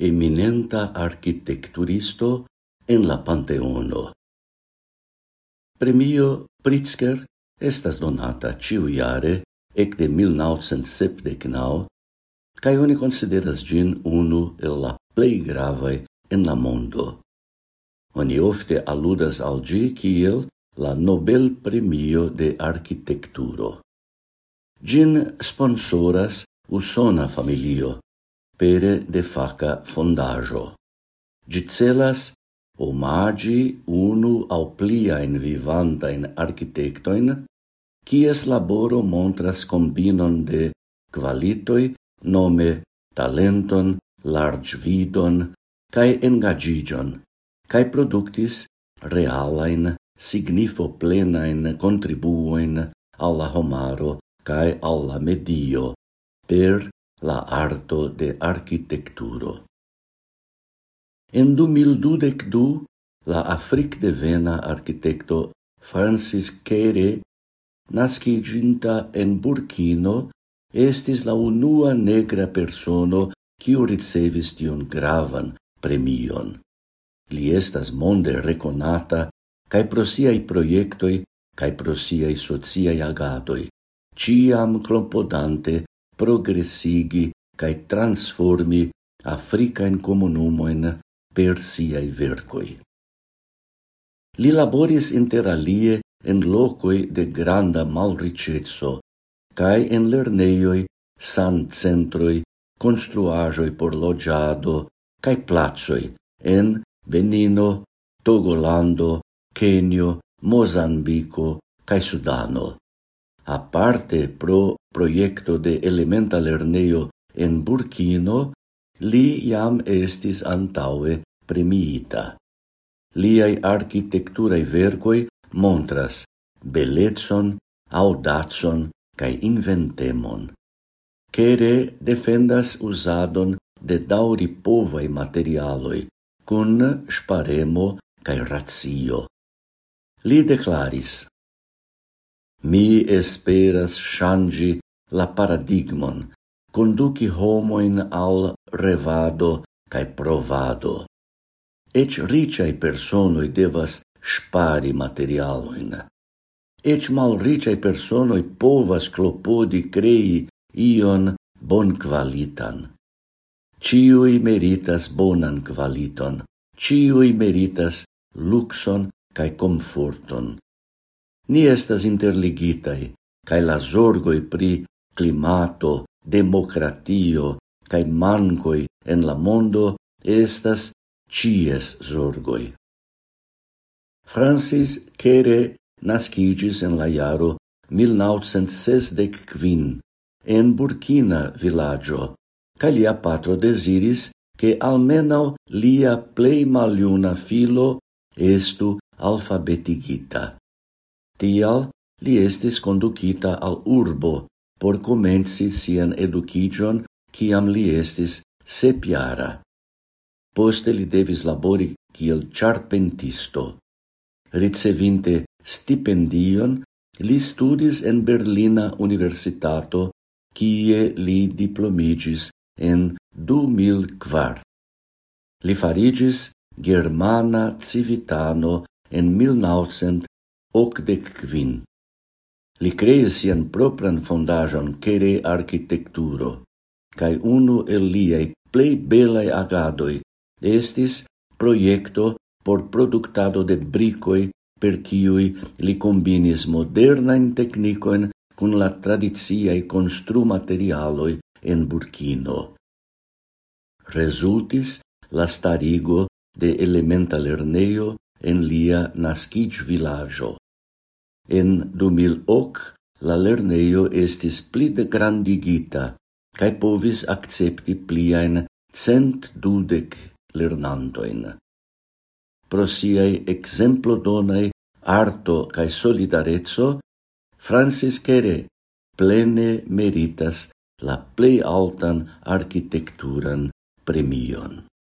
eminenta architecturisto en la Panteono. Premio Pritzker estas donata ciuiare ec de 1979 cae oni consideras gin unu el la plei gravae en la mondo. Oni ofte aludas al gi kiel la Nobel Premio de Architecturo. Gin sponsoras usona familio, pere de faca fondajo. Gicelas omagi unu au pliain vivantain architectoin, quies laboro montras combinon de qualitoi, nome talenton, largvidon, cae engagigion, cae productis realain, signifo plenain contribuoin alla homaro cae alla medio per la arto de architecturo. En 2012, la afric-devena architecto Francis Kere, nasciginta en Burkino, estis la unua negra persono kiu ricevis tion gravan premion. Li estas monde rekonata kaj pro siai projektoj kaj pro siai sociaj agadoj, ciam clopodante progressigi cae transformi africain comunumoin per siai vercoi. Li laboris interalie en locoi de granda malricezzo cae en lerneioi, san centroi, construajoi por loggiado cae plazoi en Benino, Togolando, Kenio, Mozambico cae Sudano aparte pro proiecto de elementa lernejo en Burkino, li iam estis antaue premiita. Liai architecturae verkoj montras belecon, audazon cae inventemon. Kere defendas usadon de dauri povai materialoi, cun sparemo cae razio. Li declaris Mi esperas shangi la paradigmon, conduci homoin al revado cae provado. Ec riciai personoi devas spari materialoin. Ec mal riciai personoi povas clopodi crei ion bon qualitan. Ciui meritas bonan qualiton, ciui meritas luxon cae comforton. Ni estas interligitai, cae la zorgoi pri climato, democratio, cae mancoi en la mondo estas cies zorgoi. Francis Kere nascigis en la jaro 1965 en Burkina villaggio, ca lia patro desiris che almenau lia plei maliuna filo estu alfabetigita. Tial li estis conducita al urbo por comenci sian educigion ciam li estis sepiara. Poste li devis labori kiel charpentisto. Ricevinte stipendion, li studis en Berlina Universitato, kie li diplomigis en 2004. Li farigis germana civitano en 1900 ocdec quin. Li creis sian propran fondajon Kere architecturo, cae unu el liei plei belaj agadoi estis proiecto por productado de bricoi per ciui li combinis modernain teknikojn cun la tradiziai constru materialoi en Burkino. Resultis la starigo de elementa lerneo en lia nascic villaggio. En 2008 la lerneio estis pli de grandigita cae povis accepti pliaen cent dudec lernantoin. Pro exemplo donai arto cae solidarezzo, Francis Kere plene meritas la plei altan architecturan premion.